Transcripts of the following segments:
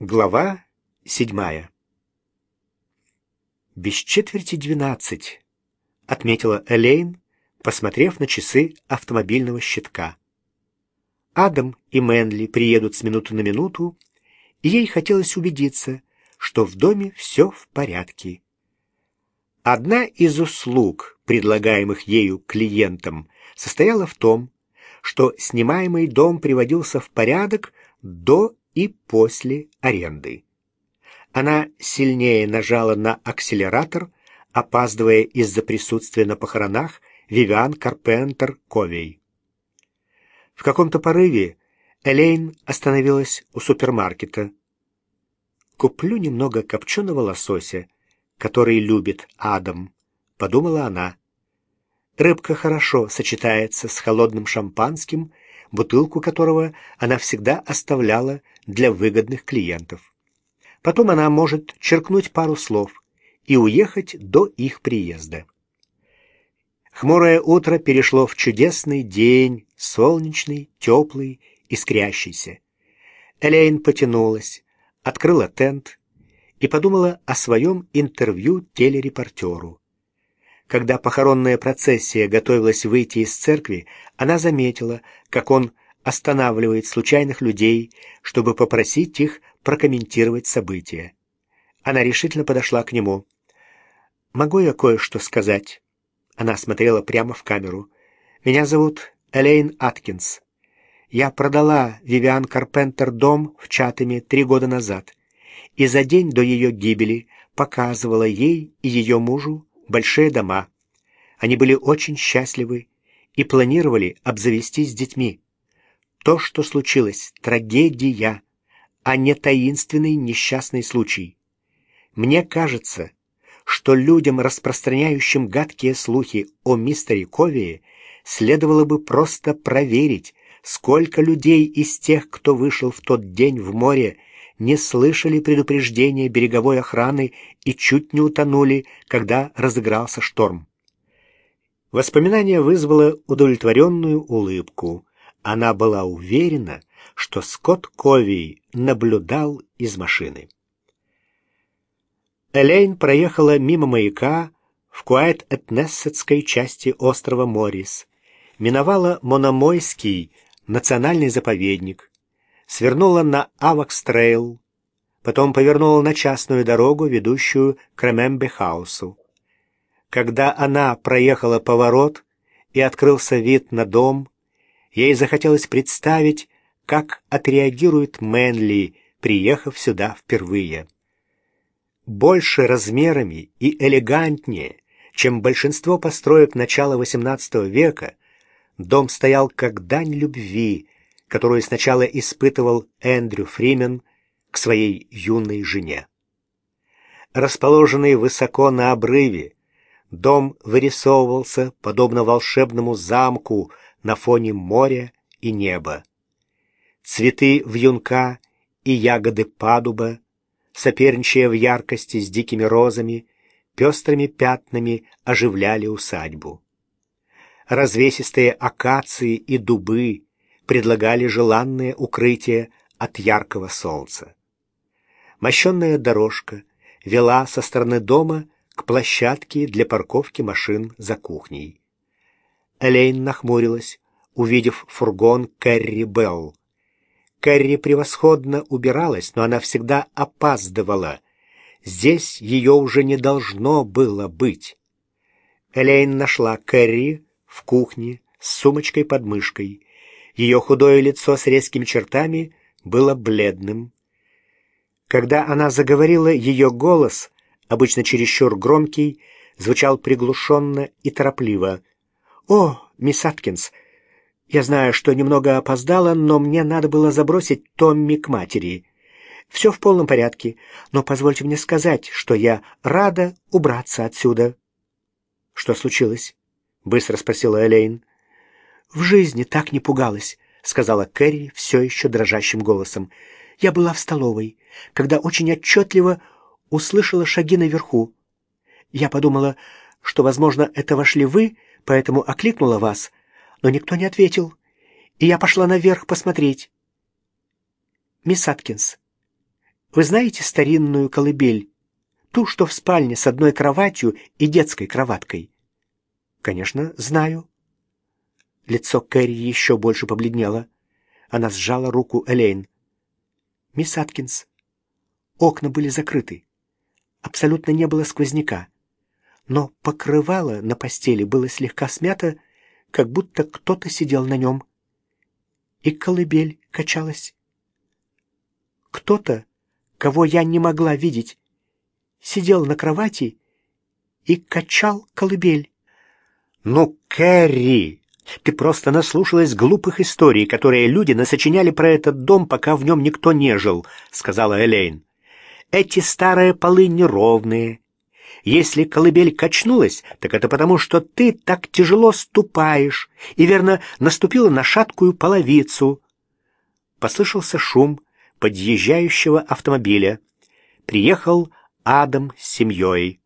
Глава седьмая. «Без четверти двенадцать», — отметила Элейн, посмотрев на часы автомобильного щитка. Адам и Мэнли приедут с минуты на минуту, и ей хотелось убедиться, что в доме все в порядке. Одна из услуг, предлагаемых ею клиентам, состояла в том, что снимаемый дом приводился в порядок до и после аренды. Она сильнее нажала на акселератор, опаздывая из-за присутствия на похоронах Вивиан Карпентер Ковей. В каком-то порыве Элейн остановилась у супермаркета. «Куплю немного копченого лосося, который любит Адам», — подумала она. Рыбка хорошо сочетается с холодным шампанским, бутылку которого она всегда оставляла для выгодных клиентов. Потом она может черкнуть пару слов и уехать до их приезда. Хмурое утро перешло в чудесный день, солнечный, теплый, искрящийся. Элейн потянулась, открыла тент и подумала о своем интервью телерепортеру. Когда похоронная процессия готовилась выйти из церкви, она заметила, как он останавливает случайных людей, чтобы попросить их прокомментировать события. Она решительно подошла к нему. «Могу я кое-что сказать?» Она смотрела прямо в камеру. «Меня зовут Элейн Аткинс. Я продала Вивиан Карпентер дом в Чатами три года назад и за день до ее гибели показывала ей и ее мужу большие дома. Они были очень счастливы и планировали обзавестись детьми. То, что случилось, трагедия, а не таинственный несчастный случай. Мне кажется, что людям, распространяющим гадкие слухи о мистере Ковии, следовало бы просто проверить, сколько людей из тех, кто вышел в тот день в море, не слышали предупреждения береговой охраны и чуть не утонули, когда разыгрался шторм. Воспоминание вызвало удовлетворенную улыбку. Она была уверена, что Скотт Кови наблюдал из машины. Элейн проехала мимо маяка в Куайт-Этнессетской части острова Моррис, миновала Мономойский национальный заповедник, свернула на Авакс-трейл, потом повернула на частную дорогу, ведущую к Ремембер-хаусу. Когда она проехала поворот и открылся вид на дом, ей захотелось представить, как отреагирует Мэнли, приехав сюда впервые. Больше размерами и элегантнее, чем большинство построек начала XVIII века, дом стоял как дань любви, которую сначала испытывал Эндрю Фримен к своей юной жене. Расположенный высоко на обрыве, Дом вырисовывался, подобно волшебному замку, на фоне моря и неба. Цветы вьюнка и ягоды падуба, соперничая в яркости с дикими розами, пестрыми пятнами оживляли усадьбу. Развесистые акации и дубы предлагали желанное укрытие от яркого солнца. Мощенная дорожка вела со стороны дома к площадке для парковки машин за кухней. Элейн нахмурилась, увидев фургон Кэрри Белл. Кэрри превосходно убиралась, но она всегда опаздывала. Здесь ее уже не должно было быть. Элейн нашла Кэрри в кухне с сумочкой под мышкой. Ее худое лицо с резкими чертами было бледным. Когда она заговорила, ее голос обычно чересчур громкий, звучал приглушенно и торопливо. «О, мисс Аткинс, я знаю, что немного опоздала, но мне надо было забросить Томми к матери. Все в полном порядке, но позвольте мне сказать, что я рада убраться отсюда». «Что случилось?» — быстро спросила Элейн. «В жизни так не пугалась», — сказала Кэрри все еще дрожащим голосом. «Я была в столовой, когда очень отчетливо услышала шаги наверху. Я подумала, что, возможно, это вошли вы, поэтому окликнула вас, но никто не ответил, и я пошла наверх посмотреть. Мисс Аткинс, Вы знаете старинную колыбель? Ту, что в спальне с одной кроватью и детской кроваткой?» «Конечно, знаю». Лицо Кэрри еще больше побледнело. Она сжала руку Элейн. «Мисс Аткинс, окна были закрыты. Абсолютно не было сквозняка. Но покрывало на постели было слегка смято, как будто кто-то сидел на нем. И колыбель качалась. Кто-то, кого я не могла видеть, сидел на кровати и качал колыбель. «Ну, Кэрри, ты просто наслушалась глупых историй, которые люди насочиняли про этот дом, пока в нем никто не жил», — сказала Элейн. «Эти старые полы неровные. Если колыбель качнулась, так это потому, что ты так тяжело ступаешь и, верно, наступила на шаткую половицу». Послышался шум подъезжающего автомобиля. Приехал Адам с семьей.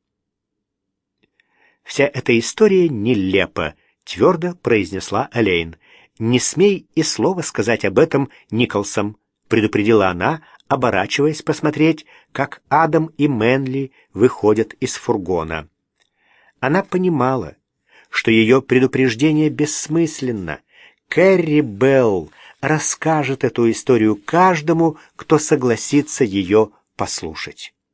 «Вся эта история нелепа», — твердо произнесла Элейн. «Не смей и слова сказать об этом Николсом», — предупредила она, оборачиваясь посмотреть, как Адам и Мэнли выходят из фургона. Она понимала, что ее предупреждение бессмысленно. Кэрри Белл расскажет эту историю каждому, кто согласится ее послушать.